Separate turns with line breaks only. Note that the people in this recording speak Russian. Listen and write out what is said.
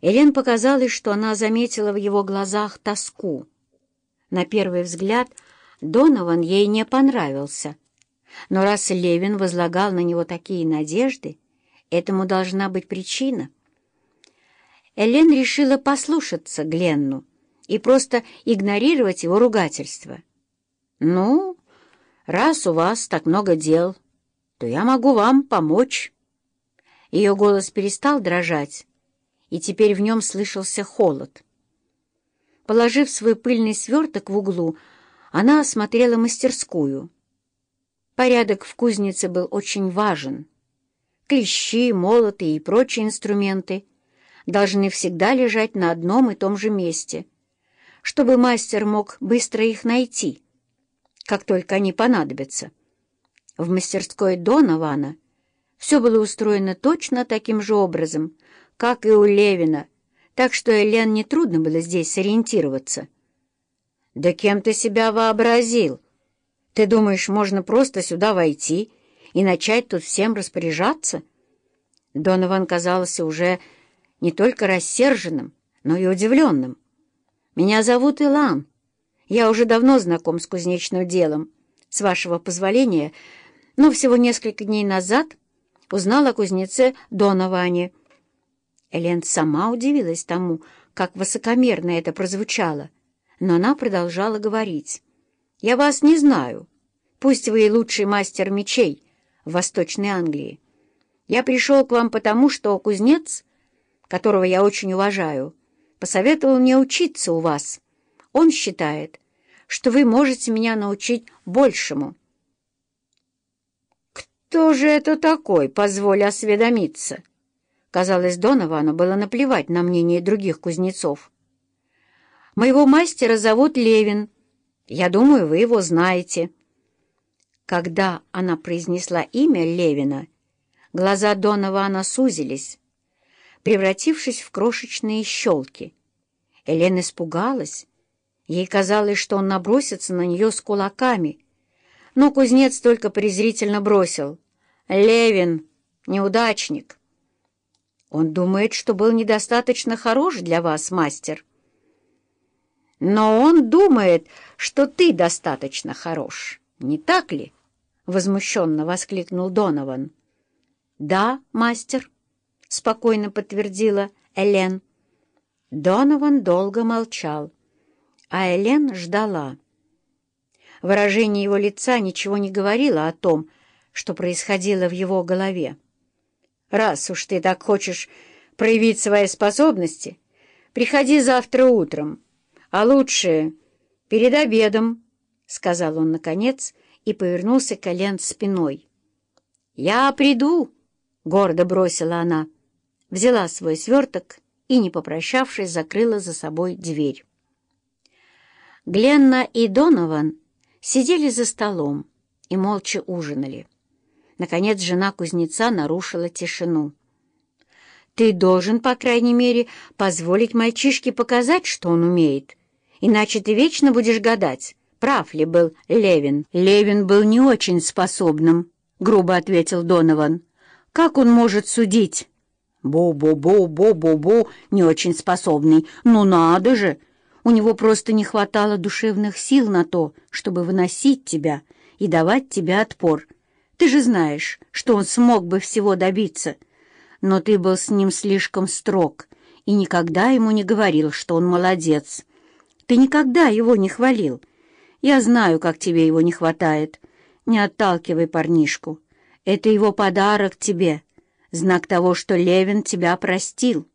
Элен показалось, что она заметила в его глазах тоску. На первый взгляд Донован ей не понравился. Но раз Левин возлагал на него такие надежды, этому должна быть причина. Элен решила послушаться Гленну и просто игнорировать его ругательство. «Ну, раз у вас так много дел, то я могу вам помочь». Ее голос перестал дрожать, и теперь в нем слышался холод. Положив свой пыльный сверток в углу, она осмотрела мастерскую. Порядок в кузнице был очень важен. Клещи, молоты и прочие инструменты должны всегда лежать на одном и том же месте, чтобы мастер мог быстро их найти, как только они понадобятся. В мастерской Донована все было устроено точно таким же образом, как и у Левина, так что Элен нетрудно было здесь сориентироваться. «Да кем ты себя вообразил? Ты думаешь, можно просто сюда войти и начать тут всем распоряжаться?» Донован казался уже не только рассерженным, но и удивленным. «Меня зовут Илан. Я уже давно знаком с кузнечным делом. С вашего позволения, но всего несколько дней назад узнал о кузнеце Доноване». Элен сама удивилась тому, как высокомерно это прозвучало, но она продолжала говорить. «Я вас не знаю. Пусть вы и лучший мастер мечей в Восточной Англии. Я пришел к вам потому, что кузнец, которого я очень уважаю, посоветовал мне учиться у вас. Он считает, что вы можете меня научить большему». «Кто же это такой, позволь осведомиться?» Казалось, Доновану было наплевать на мнение других кузнецов. «Моего мастера зовут Левин. Я думаю, вы его знаете». Когда она произнесла имя Левина, глаза Донована сузились, превратившись в крошечные щелки. Елена испугалась. Ей казалось, что он набросится на нее с кулаками. Но кузнец только презрительно бросил. «Левин, неудачник!» Он думает, что был недостаточно хорош для вас, мастер. Но он думает, что ты достаточно хорош, не так ли? Возмущенно воскликнул Донован. Да, мастер, спокойно подтвердила Элен. Донован долго молчал, а Элен ждала. Выражение его лица ничего не говорило о том, что происходило в его голове. Раз уж ты так хочешь проявить свои способности, приходи завтра утром, а лучше перед обедом, — сказал он наконец и повернулся к Элен спиной. — Я приду, — гордо бросила она, взяла свой сверток и, не попрощавшись, закрыла за собой дверь. Гленна и Донован сидели за столом и молча ужинали. Наконец жена кузнеца нарушила тишину. «Ты должен, по крайней мере, позволить мальчишке показать, что он умеет. Иначе ты вечно будешь гадать, прав ли был Левин». «Левин был не очень способным», — грубо ответил Донован. «Как он может судить?» «Бу-бу-бу-бу-бу-бу, не очень способный. Ну надо же! У него просто не хватало душевных сил на то, чтобы выносить тебя и давать тебе отпор». Ты же знаешь, что он смог бы всего добиться. Но ты был с ним слишком строг и никогда ему не говорил, что он молодец. Ты никогда его не хвалил. Я знаю, как тебе его не хватает. Не отталкивай парнишку. Это его подарок тебе, знак того, что Левин тебя простил».